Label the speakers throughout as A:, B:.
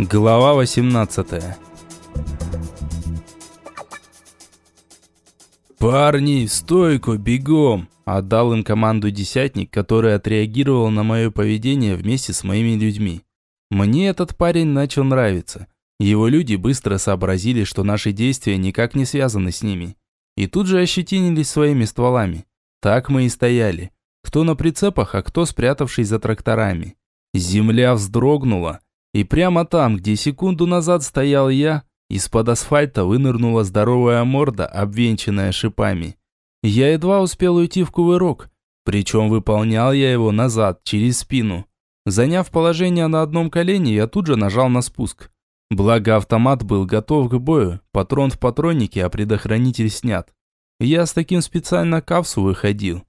A: Глава 18 «Парни, в стойку, бегом!» Отдал им команду десятник, который отреагировал на мое поведение вместе с моими людьми. Мне этот парень начал нравиться. Его люди быстро сообразили, что наши действия никак не связаны с ними. И тут же ощетинились своими стволами. Так мы и стояли. Кто на прицепах, а кто спрятавшись за тракторами. Земля вздрогнула, и прямо там, где секунду назад стоял я, из-под асфальта вынырнула здоровая морда, обвенчанная шипами. Я едва успел уйти в кувырок, причем выполнял я его назад, через спину. Заняв положение на одном колене, я тут же нажал на спуск. Благо автомат был готов к бою, патрон в патроннике, а предохранитель снят. Я с таким специально к Авсу выходил.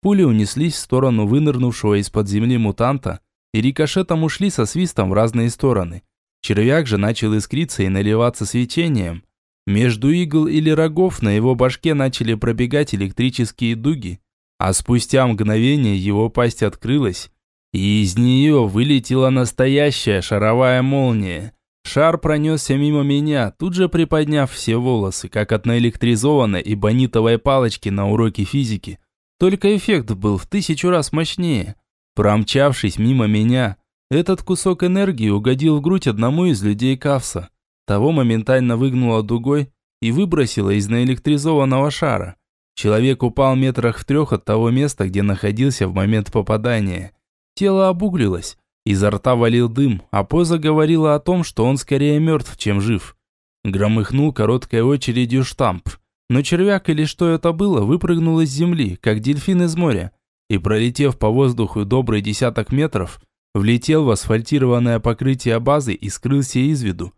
A: Пули унеслись в сторону вынырнувшего из-под земли мутанта, и рикошетом ушли со свистом в разные стороны. Червяк же начал искриться и наливаться свечением. Между игл или рогов на его башке начали пробегать электрические дуги, а спустя мгновение его пасть открылась, и из нее вылетела настоящая шаровая молния. Шар пронесся мимо меня, тут же приподняв все волосы, как от наэлектризованной и бонитовой палочки на уроке физики. Только эффект был в тысячу раз мощнее. Промчавшись мимо меня, этот кусок энергии угодил в грудь одному из людей Кавса. Того моментально выгнуло дугой и выбросило из наэлектризованного шара. Человек упал метрах в трех от того места, где находился в момент попадания. Тело обуглилось, изо рта валил дым, а поза говорила о том, что он скорее мертв, чем жив. Громыхнул короткой очередью штамп. Но червяк или что это было, выпрыгнул из земли, как дельфин из моря, и, пролетев по воздуху добрый десяток метров, влетел в асфальтированное покрытие базы и скрылся из виду.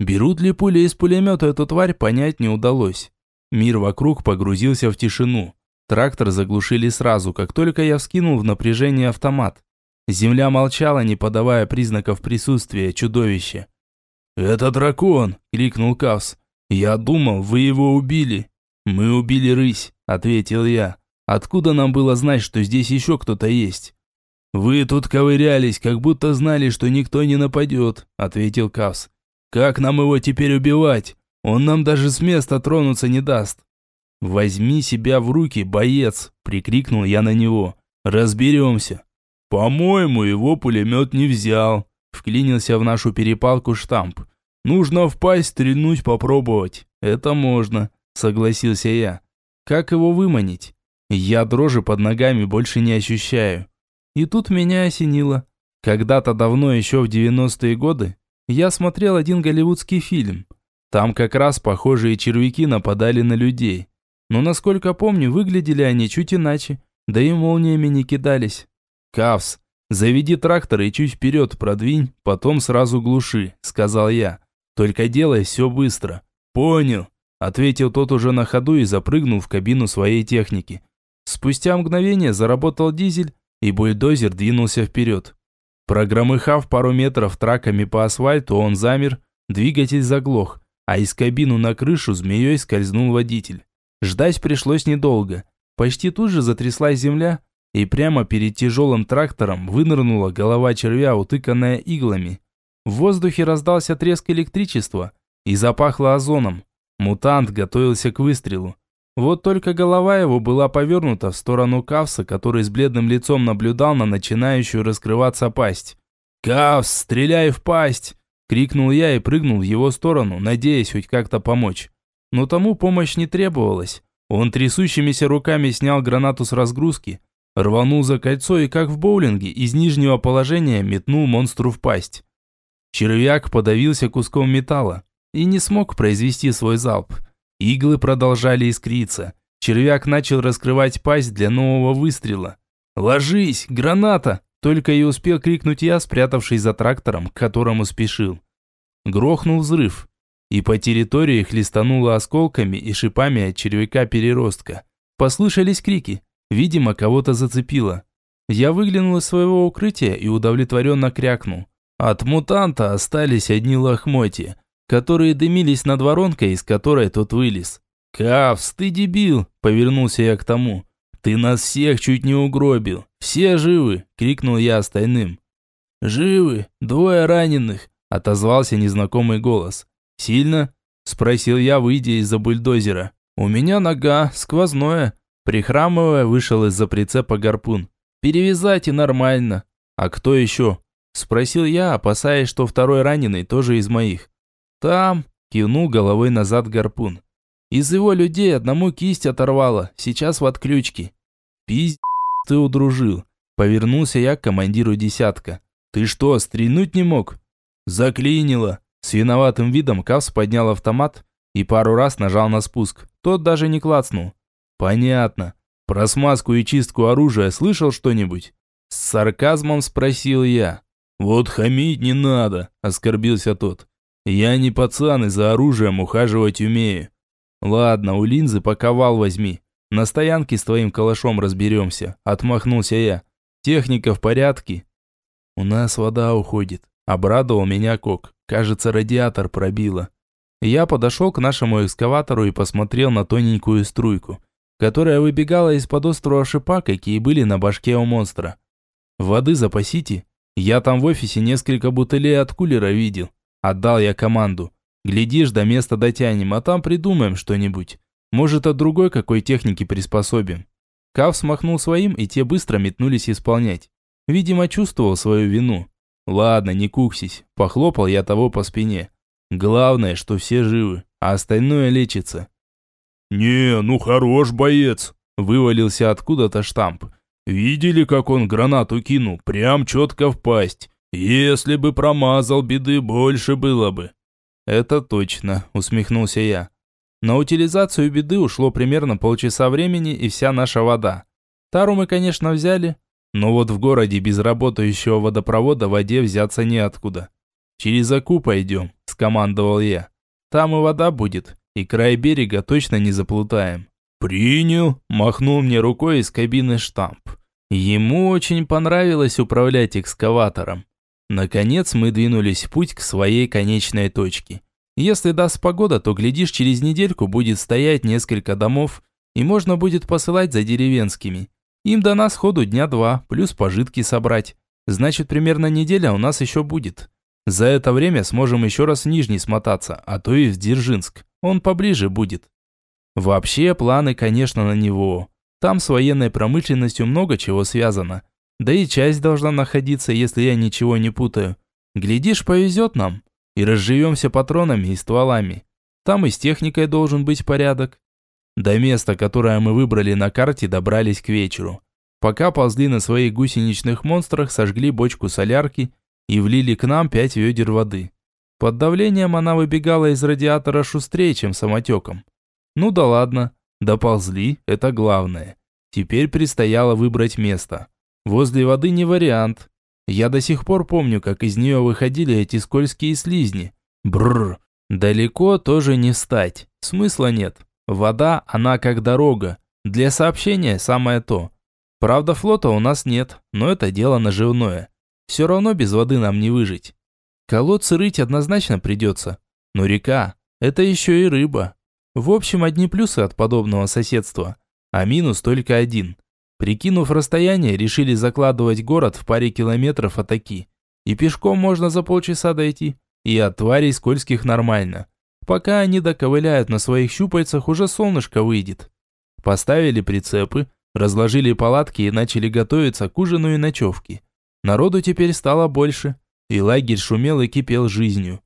A: Берут ли пули из пулемета эту тварь, понять не удалось. Мир вокруг погрузился в тишину. Трактор заглушили сразу, как только я вскинул в напряжение автомат. Земля молчала, не подавая признаков присутствия чудовища. «Это дракон!» – крикнул Кавс. «Я думал, вы его убили». «Мы убили рысь», – ответил я. Откуда нам было знать, что здесь еще кто-то есть? Вы тут ковырялись, как будто знали, что никто не нападет, ответил Кавс. Как нам его теперь убивать? Он нам даже с места тронуться не даст. Возьми себя в руки, боец, прикрикнул я на него. Разберемся. По-моему, его пулемет не взял. Вклинился в нашу перепалку штамп. Нужно впасть, стрельнуть, попробовать. Это можно, согласился я. Как его выманить? Я дрожи под ногами больше не ощущаю. И тут меня осенило. Когда-то давно, еще в 90-е годы, я смотрел один голливудский фильм. Там как раз похожие червяки нападали на людей. Но, насколько помню, выглядели они чуть иначе, да и молниями не кидались. «Кавс, заведи трактор и чуть вперед продвинь, потом сразу глуши», – сказал я. «Только делай все быстро». «Понял», – ответил тот уже на ходу и запрыгнул в кабину своей техники. Спустя мгновение заработал дизель, и бульдозер двинулся вперед. Прогромыхав пару метров траками по асфальту, он замер, двигатель заглох, а из кабину на крышу змеей скользнул водитель. Ждать пришлось недолго. Почти тут же затряслась земля, и прямо перед тяжелым трактором вынырнула голова червя, утыканная иглами. В воздухе раздался треск электричества и запахло озоном. Мутант готовился к выстрелу. Вот только голова его была повернута в сторону Кавса, который с бледным лицом наблюдал на начинающую раскрываться пасть. «Кавс, стреляй в пасть!» – крикнул я и прыгнул в его сторону, надеясь хоть как-то помочь. Но тому помощь не требовалась. Он трясущимися руками снял гранату с разгрузки, рванул за кольцо и, как в боулинге, из нижнего положения метнул монстру в пасть. Червяк подавился куском металла и не смог произвести свой залп – Иглы продолжали искриться. Червяк начал раскрывать пасть для нового выстрела. «Ложись! Граната!» Только и успел крикнуть я, спрятавшись за трактором, к которому спешил. Грохнул взрыв, и по территории хлестануло осколками и шипами от червяка-переростка. Послышались крики. Видимо, кого-то зацепило. Я выглянул из своего укрытия и удовлетворенно крякнул. От мутанта остались одни лохмотья, которые дымились над воронкой, из которой тот вылез. «Кавс, ты дебил!» – повернулся я к тому. «Ты нас всех чуть не угробил. Все живы!» – крикнул я остальным. «Живы, двое раненых, Отозвался незнакомый голос. «Сильно?» Спросил я, выйдя из-за бульдозера. «У меня нога, сквозное». Прихрамывая, вышел из-за прицепа гарпун. «Перевязать и нормально». «А кто еще?» Спросил я, опасаясь, что второй раненый тоже из моих. «Там», кивнул головой назад гарпун. «Из его людей одному кисть оторвало, сейчас в отключке». «Пиздец ты удружил». Повернулся я к командиру десятка. «Ты что, стрельнуть не мог?» «Заклинило». С виноватым видом Кавс поднял автомат и пару раз нажал на спуск. Тот даже не клацнул. «Понятно. Про смазку и чистку оружия слышал что-нибудь?» С сарказмом спросил я. «Вот хамить не надо», – оскорбился тот. «Я не пацан и за оружием ухаживать умею». «Ладно, у линзы пока возьми. На стоянке с твоим калашом разберемся», – отмахнулся я. «Техника в порядке?» «У нас вода уходит», – обрадовал меня Кок. «Кажется, радиатор пробило». Я подошел к нашему экскаватору и посмотрел на тоненькую струйку, которая выбегала из-под острого шипа, какие были на башке у монстра. «Воды запасите?» Я там в офисе несколько бутылей от кулера видел. Отдал я команду. Глядишь, до места дотянем, а там придумаем что-нибудь. Может, от другой какой техники приспособим. Кав смахнул своим, и те быстро метнулись исполнять. Видимо, чувствовал свою вину. Ладно, не куксись. Похлопал я того по спине. Главное, что все живы, а остальное лечится.
B: «Не, ну хорош боец!»
A: Вывалился откуда-то штамп.
B: Видели, как он гранату кинул? Прям четко в пасть. Если бы промазал, беды больше было бы.
A: Это точно, усмехнулся я. На утилизацию беды ушло примерно полчаса времени и вся наша вода. Тару мы, конечно, взяли, но вот в городе без работающего водопровода воде взяться неоткуда. «Через Аку пойдем», – скомандовал я. «Там и вода будет, и край берега точно не заплутаем».
B: «Принял», – махнул мне рукой из кабины штамп.
A: Ему очень понравилось управлять экскаватором. Наконец мы двинулись в путь к своей конечной точке. Если даст погода, то, глядишь, через недельку будет стоять несколько домов, и можно будет посылать за деревенскими. Им до нас ходу дня два, плюс пожитки собрать. Значит, примерно неделя у нас еще будет. За это время сможем еще раз в Нижний смотаться, а то и в Дзержинск. Он поближе будет. Вообще, планы, конечно, на него. Там с военной промышленностью много чего связано. Да и часть должна находиться, если я ничего не путаю. Глядишь, повезет нам. И разживемся патронами и стволами. Там и с техникой должен быть порядок. До места, которое мы выбрали на карте, добрались к вечеру. Пока ползли на своих гусеничных монстрах, сожгли бочку солярки и влили к нам пять ведер воды. Под давлением она выбегала из радиатора шустрее, чем самотеком. Ну да ладно, доползли, это главное. Теперь предстояло выбрать место. Возле воды не вариант. Я до сих пор помню, как из нее выходили эти скользкие слизни. Бррр. Далеко тоже не встать. Смысла нет. Вода, она как дорога. Для сообщения самое то. Правда, флота у нас нет, но это дело наживное. Все равно без воды нам не выжить. Колодцы рыть однозначно придется. Но река – это еще и рыба. В общем, одни плюсы от подобного соседства, а минус только один. Прикинув расстояние, решили закладывать город в паре километров от Аки. И пешком можно за полчаса дойти. И от тварей скользких нормально. Пока они доковыляют на своих щупальцах, уже солнышко выйдет. Поставили прицепы, разложили палатки и начали готовиться к ужину и ночевке. Народу теперь стало больше, и лагерь шумел и кипел жизнью.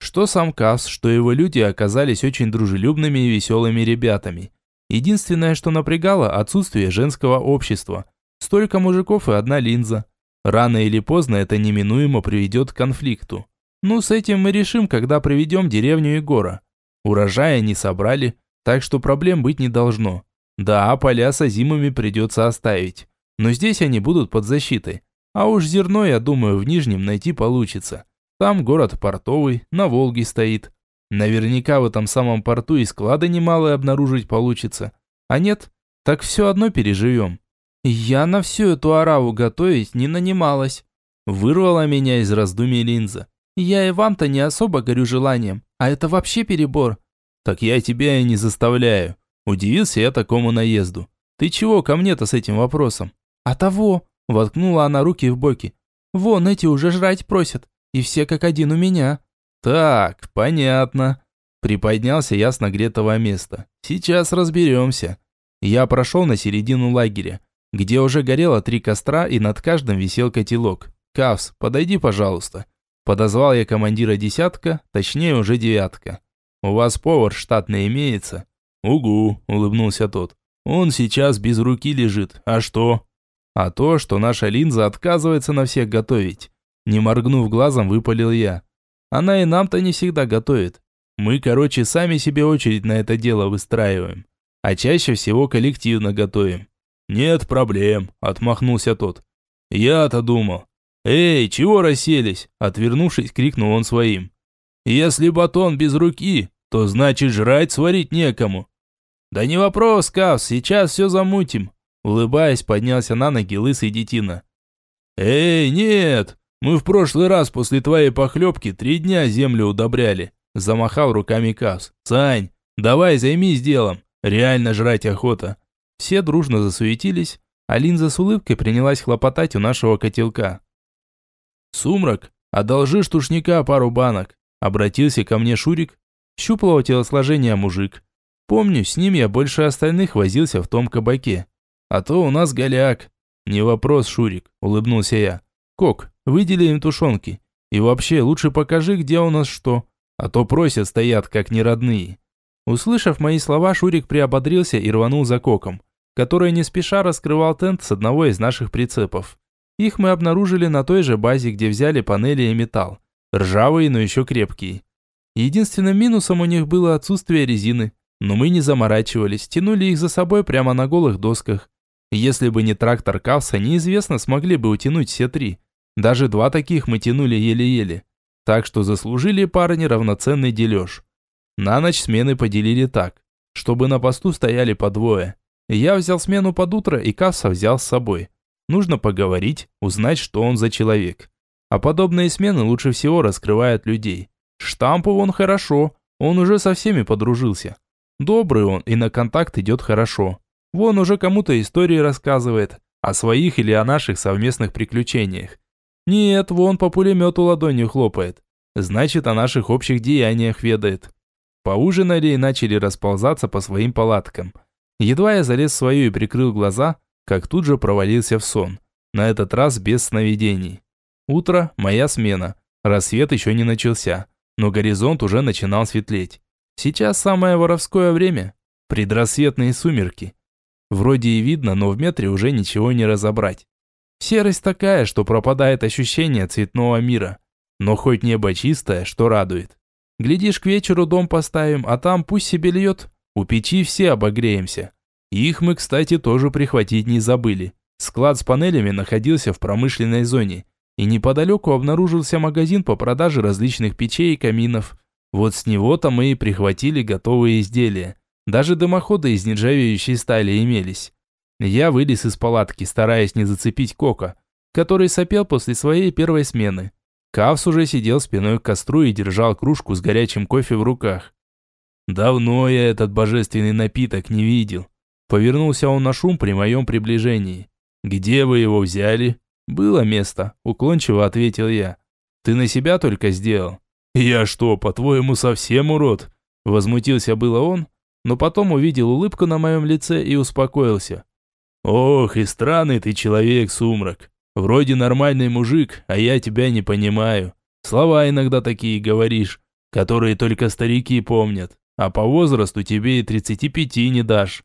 A: Что сам Кас, что его люди оказались очень дружелюбными и веселыми ребятами. Единственное, что напрягало, отсутствие женского общества. Столько мужиков и одна линза. Рано или поздно это неминуемо приведет к конфликту. Ну, с этим мы решим, когда проведем деревню Егора. Урожая не собрали, так что проблем быть не должно. Да, поля с озимами придется оставить. Но здесь они будут под защитой. А уж зерно, я думаю, в Нижнем найти получится. Там город портовый, на Волге стоит. Наверняка в этом самом порту и склады немалые обнаружить получится. А нет, так все одно переживем. Я на всю эту ораву готовить не нанималась. Вырвала меня из раздумий линза. Я и вам-то не особо горю желанием, а это вообще перебор. Так я тебя и не заставляю. Удивился я такому наезду. Ты чего ко мне-то с этим вопросом? А того, воткнула она руки в боки. Вон эти уже жрать просят. и все как один у меня». «Так, понятно». Приподнялся я с нагретого места. «Сейчас разберемся». Я прошел на середину лагеря, где уже горело три костра и над каждым висел котелок. «Кавс, подойди, пожалуйста». Подозвал я командира десятка, точнее уже девятка. «У вас повар штатный имеется?» «Угу», – улыбнулся тот. «Он сейчас без руки лежит. А что?» «А то, что наша линза отказывается на всех готовить». Не моргнув глазом, выпалил я. «Она и нам-то не всегда готовит. Мы, короче, сами себе очередь на это дело выстраиваем. А чаще всего коллективно готовим». «Нет проблем», – отмахнулся тот. «Я-то думал». «Эй, чего расселись?» – отвернувшись, крикнул он своим. «Если батон без руки, то значит жрать сварить некому. «Да не вопрос, Кавс, сейчас все замутим», улыбаясь, поднялся на ноги лысый детина. «Эй, нет! Мы в прошлый раз после твоей похлебки три дня землю удобряли», замахал руками Кавс. «Сань, давай займись делом, реально жрать охота». Все дружно засуетились, а Линза с улыбкой принялась хлопотать у нашего котелка. «Сумрак, одолжи штушника пару банок», обратился ко мне Шурик, щуплого телосложения мужик. Помню, с ним я больше остальных возился в том кабаке. А то у нас голяк. Не вопрос, Шурик, улыбнулся я. Кок, выдели им тушенки. И вообще, лучше покажи, где у нас что. А то просят стоят, как неродные. Услышав мои слова, Шурик приободрился и рванул за Коком, который не спеша раскрывал тент с одного из наших прицепов. Их мы обнаружили на той же базе, где взяли панели и металл. Ржавые, но еще крепкие. Единственным минусом у них было отсутствие резины. Но мы не заморачивались, тянули их за собой прямо на голых досках. Если бы не трактор Кавса, неизвестно, смогли бы утянуть все три. Даже два таких мы тянули еле-еле. Так что заслужили парни равноценный дележ. На ночь смены поделили так, чтобы на посту стояли по двое. Я взял смену под утро и Кавса взял с собой. Нужно поговорить, узнать, что он за человек. А подобные смены лучше всего раскрывают людей. Штампу он хорошо, он уже со всеми подружился. Добрый он и на контакт идет хорошо. Вон уже кому-то истории рассказывает, о своих или о наших совместных приключениях. Нет, вон по пулемету ладонью хлопает. Значит, о наших общих деяниях ведает. Поужинали и начали расползаться по своим палаткам. Едва я залез в свою и прикрыл глаза, как тут же провалился в сон. На этот раз без сновидений. Утро – моя смена. Рассвет еще не начался, но горизонт уже начинал светлеть. Сейчас самое воровское время. Предрассветные сумерки. Вроде и видно, но в метре уже ничего не разобрать. Серость такая, что пропадает ощущение цветного мира. Но хоть небо чистое, что радует. Глядишь, к вечеру дом поставим, а там пусть себе льет. У печи все обогреемся. Их мы, кстати, тоже прихватить не забыли. Склад с панелями находился в промышленной зоне. И неподалеку обнаружился магазин по продаже различных печей и каминов. Вот с него-то мы и прихватили готовые изделия. Даже дымоходы из нержавеющей стали имелись. Я вылез из палатки, стараясь не зацепить Кока, который сопел после своей первой смены. Кавс уже сидел спиной к костру и держал кружку с горячим кофе в руках. Давно я этот божественный напиток не видел. Повернулся он на шум при моем приближении. «Где вы его взяли?» «Было место», – уклончиво ответил я. «Ты на себя только сделал?» «Я что, по-твоему, совсем урод?» Возмутился было он, но потом увидел улыбку на моем лице и успокоился. «Ох, и странный ты человек, Сумрак. Вроде нормальный мужик, а я тебя не понимаю. Слова иногда такие говоришь, которые только старики помнят, а по возрасту тебе и тридцати пяти не дашь.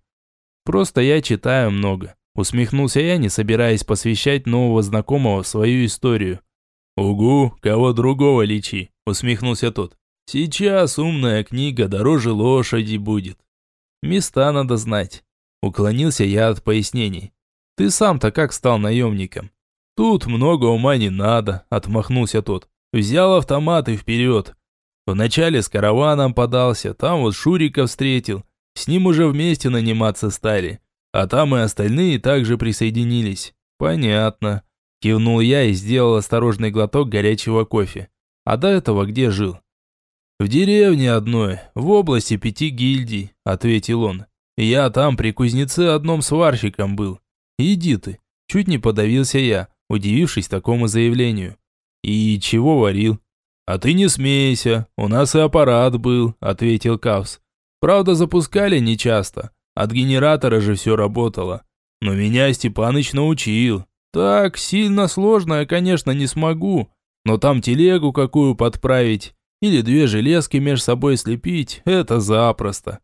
A: Просто я читаю много». Усмехнулся я, не собираясь посвящать нового знакомого в свою историю. «Угу, кого другого лечи», – усмехнулся тот. «Сейчас умная книга дороже лошади будет. Места надо знать». Уклонился я от пояснений. «Ты сам-то как стал наемником?» «Тут много ума не надо», – отмахнулся тот. «Взял автомат и вперед. Вначале с караваном подался, там вот Шурика встретил. С ним уже вместе наниматься стали. А там и остальные также присоединились. Понятно. Кивнул я и сделал осторожный глоток горячего кофе. А до этого где жил? В деревне одной, в области пяти гильдий, ответил он. Я там при кузнеце одном сварщиком был. Иди ты. Чуть не подавился я, удивившись такому заявлению. И чего варил? А ты не смейся, у нас и аппарат был, ответил Кавс. Правда, запускали нечасто. От генератора же все работало. Но меня Степаныч научил. Так, сильно сложно я, конечно, не смогу. Но там телегу какую подправить или две железки меж собой слепить – это запросто.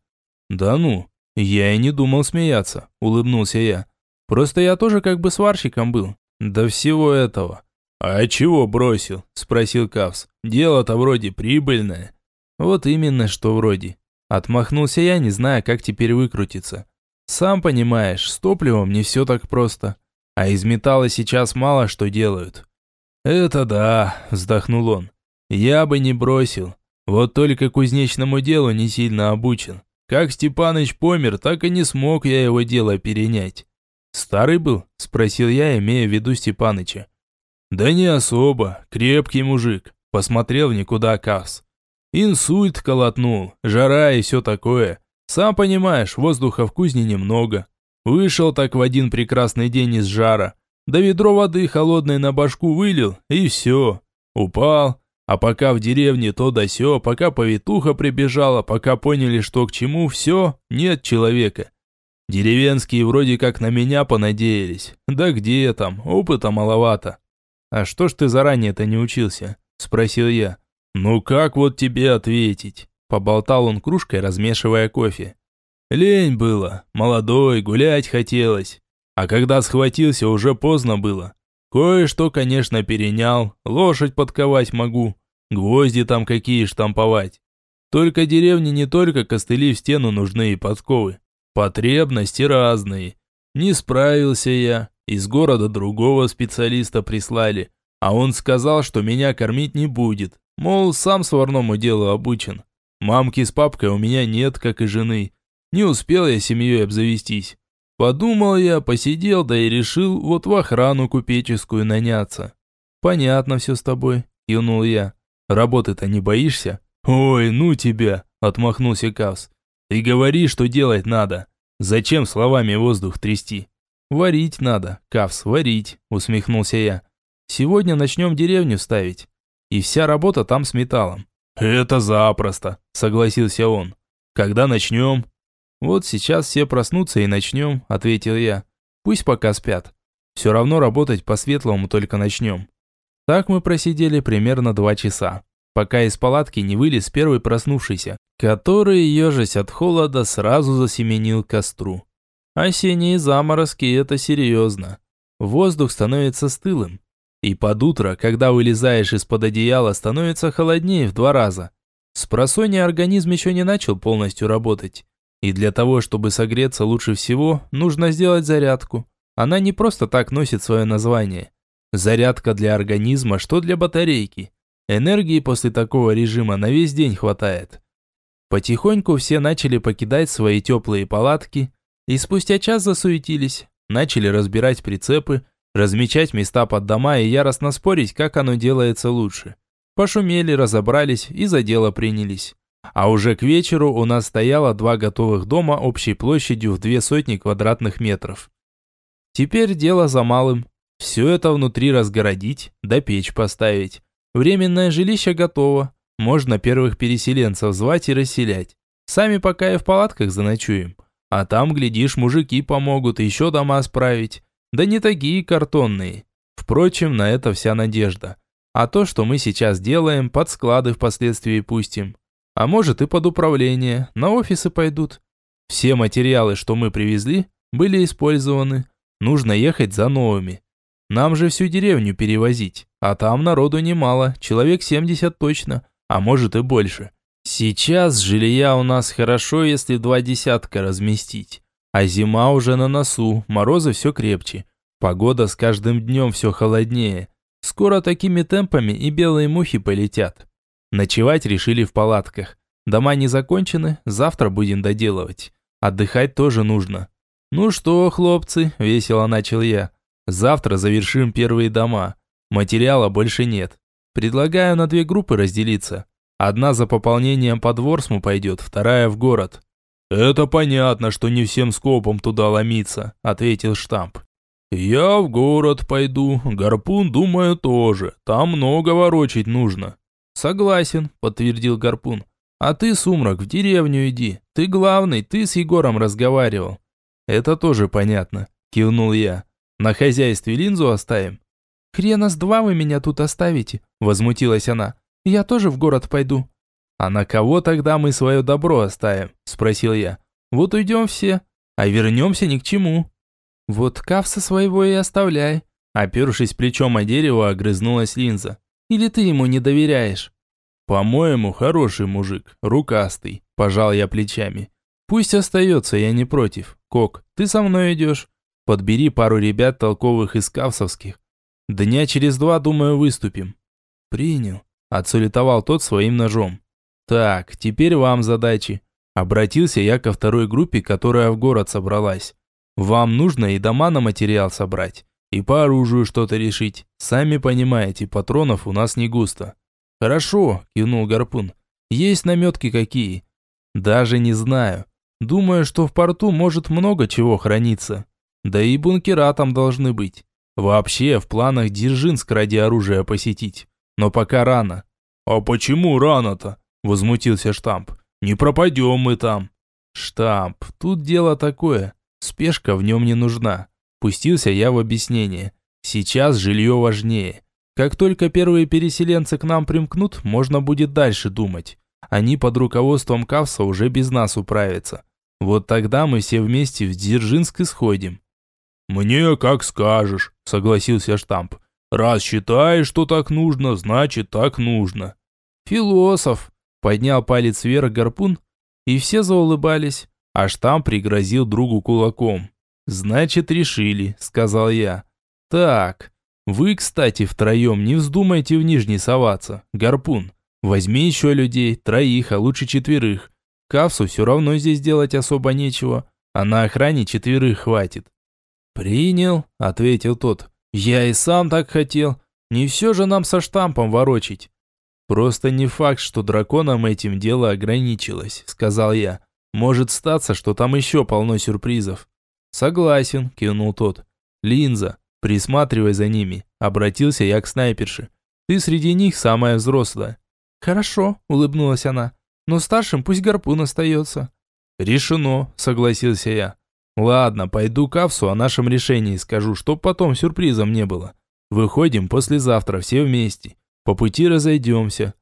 A: Да ну, я и не думал смеяться, улыбнулся я. Просто я тоже как бы сварщиком был. До всего этого. А чего бросил? Спросил Кавс. Дело-то вроде прибыльное. Вот именно, что вроде. Отмахнулся я, не зная, как теперь выкрутиться. Сам понимаешь, с топливом не все так просто. А из металла сейчас мало что делают. Это да, вздохнул он. Я бы не бросил. Вот только кузнечному делу не сильно обучен. Как Степаныч помер, так и не смог я его дело перенять. «Старый был?» – спросил я, имея в виду Степаныча. «Да не особо. Крепкий мужик», – посмотрел никуда Кавс. «Инсульт колотнул, жара и все такое. Сам понимаешь, воздуха в кузне немного. Вышел так в один прекрасный день из жара. Да ведро воды холодной на башку вылил, и все. Упал, а пока в деревне то да сё, пока повитуха прибежала, пока поняли, что к чему, все, нет человека. Деревенские вроде как на меня понадеялись. Да где там, опыта маловато. А что ж ты заранее-то не учился? Спросил я. Ну как вот тебе ответить? Поболтал он кружкой, размешивая кофе. Лень было, молодой, гулять хотелось. А когда схватился, уже поздно было. Кое-что, конечно, перенял, лошадь подковать могу, гвозди там какие штамповать. Только деревне не только костыли в стену нужны и подковы. Потребности разные. Не справился я, из города другого специалиста прислали, а он сказал, что меня кормить не будет. Мол, сам сварному делу обучен. Мамки с папкой у меня нет, как и жены. Не успел я семьей обзавестись. Подумал я, посидел, да и решил вот в охрану купеческую наняться. Понятно все с тобой, кивнул я. Работы-то не боишься? Ой, ну тебя, отмахнулся Кавс. Ты говори, что делать надо. Зачем словами воздух трясти? Варить надо, Кавс, варить, усмехнулся я. Сегодня начнем деревню ставить. И вся работа там с металлом. Это запросто, согласился он. Когда начнем? «Вот сейчас все проснутся и начнем», – ответил я. «Пусть пока спят. Все равно работать по-светлому только начнем». Так мы просидели примерно два часа, пока из палатки не вылез первый проснувшийся, который, ежась от холода, сразу засеменил костру. Осенние заморозки – это серьезно. Воздух становится стылым. И под утро, когда вылезаешь из-под одеяла, становится холоднее в два раза. С просонья организм еще не начал полностью работать. И для того, чтобы согреться лучше всего, нужно сделать зарядку. Она не просто так носит свое название. Зарядка для организма, что для батарейки. Энергии после такого режима на весь день хватает. Потихоньку все начали покидать свои теплые палатки, и спустя час засуетились. Начали разбирать прицепы, размечать места под дома и яростно спорить, как оно делается лучше. Пошумели, разобрались и за дело принялись. А уже к вечеру у нас стояло два готовых дома общей площадью в две сотни квадратных метров. Теперь дело за малым. Все это внутри разгородить, да печь поставить. Временное жилище готово. Можно первых переселенцев звать и расселять. Сами пока и в палатках заночуем. А там, глядишь, мужики помогут еще дома справить. Да не такие картонные. Впрочем, на это вся надежда. А то, что мы сейчас делаем, под склады впоследствии пустим. А может и под управление, на офисы пойдут. Все материалы, что мы привезли, были использованы. Нужно ехать за новыми. Нам же всю деревню перевозить, а там народу немало, человек 70 точно, а может и больше. Сейчас жилья у нас хорошо, если два десятка разместить. А зима уже на носу, морозы все крепче. Погода с каждым днем все холоднее. Скоро такими темпами и белые мухи полетят. Ночевать решили в палатках. Дома не закончены, завтра будем доделывать. Отдыхать тоже нужно. Ну что, хлопцы, весело начал я. Завтра завершим первые дома. Материала больше нет. Предлагаю на две группы разделиться. Одна за пополнением под Ворсму пойдет, вторая в город. Это понятно, что не всем скопом туда ломиться, ответил штамп.
B: «Я в город пойду, Гарпун, думаю, тоже. Там много ворочить нужно».
A: «Согласен», – подтвердил Гарпун. «А ты, Сумрак, в деревню иди. Ты главный, ты с Егором разговаривал». «Это тоже понятно», – кивнул я. «На хозяйстве линзу оставим?»
C: «Хрена с два вы меня тут оставите», – возмутилась она. «Я тоже в город пойду».
A: «А на кого тогда мы свое добро оставим?» – спросил я. «Вот уйдем все, а вернемся ни к чему».
C: «Вот кавса своего и оставляй», –
A: опершись плечом о дерево, огрызнулась линза.
C: «Или ты ему не доверяешь?»
A: «По-моему, хороший мужик, рукастый», – пожал я плечами. «Пусть остается, я не против. Кок, ты со мной идешь? Подбери пару ребят толковых из кавсовских. Дня через два, думаю, выступим». «Принял», – отсулетовал тот своим ножом. «Так, теперь вам задачи». Обратился я ко второй группе, которая в город собралась. Вам нужно и дома на материал собрать, и по оружию что-то решить. Сами понимаете, патронов у нас не густо. Хорошо, кивнул Гарпун. Есть наметки какие? Даже не знаю. Думаю, что в порту может много чего храниться. Да и бункера там должны быть. Вообще, в планах Дзержинск ради оружия посетить. Но пока рано.
B: А почему рано-то? Возмутился штамп. Не пропадем мы там.
A: Штамп, тут дело такое. Спешка в нем не нужна. Пустился я в объяснение. Сейчас жилье важнее. Как только первые переселенцы к нам примкнут, можно будет дальше думать. Они под руководством Кавса уже без нас управятся. Вот тогда мы все вместе в Дзержинск исходим.
B: «Мне как скажешь», — согласился штамп. «Раз считаешь, что так нужно, значит так нужно».
A: «Философ», — поднял палец вверх гарпун, и все заулыбались. Аж там пригрозил другу кулаком. «Значит, решили», — сказал я. «Так, вы, кстати, втроем не вздумайте в Нижний соваться. Гарпун, возьми еще людей, троих, а лучше четверых. Кавсу все равно здесь делать особо нечего, а на охране четверых хватит». «Принял», — ответил тот. «Я и сам так хотел. Не все же нам со штампом ворочить». «Просто не факт, что драконом этим дело ограничилось», — сказал я. Может статься, что там еще полно сюрпризов. Согласен, кивнул тот. Линза, присматривай за ними. Обратился я к снайперше. Ты среди них самая взрослая.
C: Хорошо, улыбнулась она. Но старшим пусть гарпун остается.
A: Решено, согласился я. Ладно, пойду к Авсу о нашем решении скажу, чтоб потом сюрпризом не было. Выходим послезавтра все вместе. По пути разойдемся.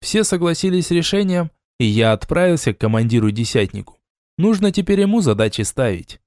A: Все согласились с решением, и я отправился к командиру-десятнику. Нужно теперь ему задачи ставить.